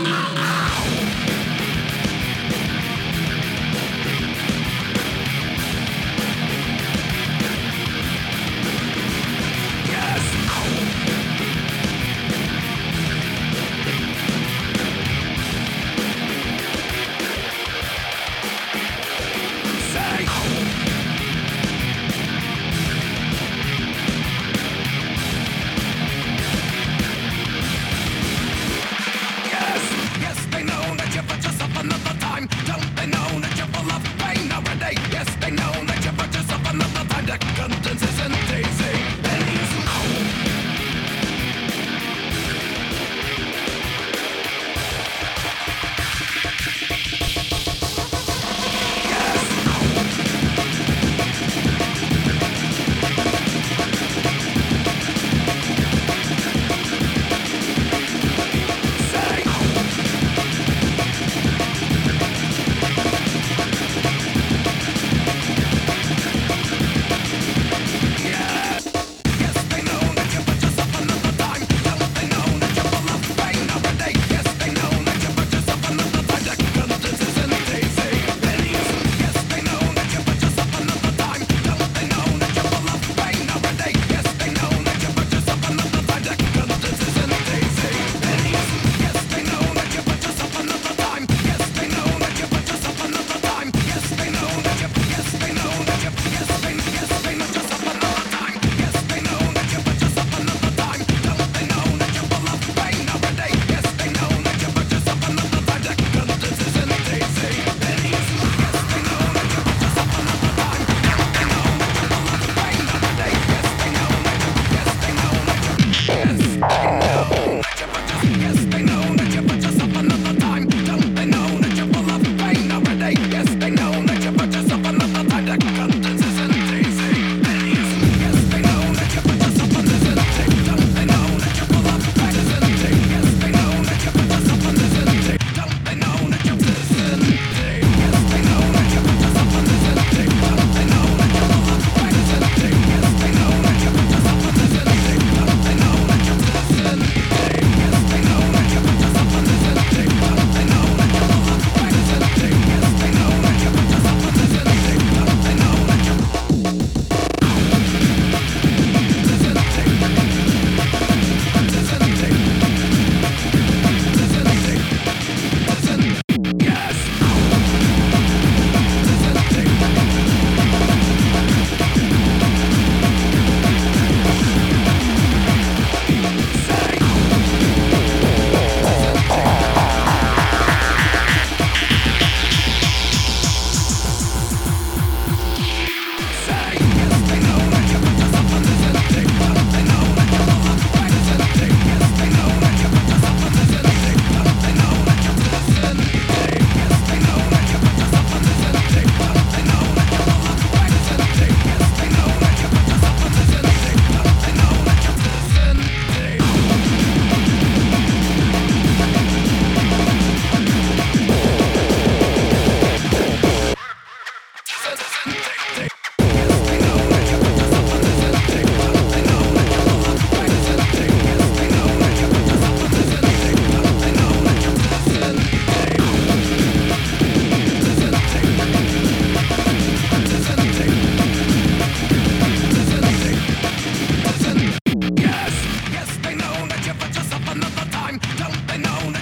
Oh, my God. No.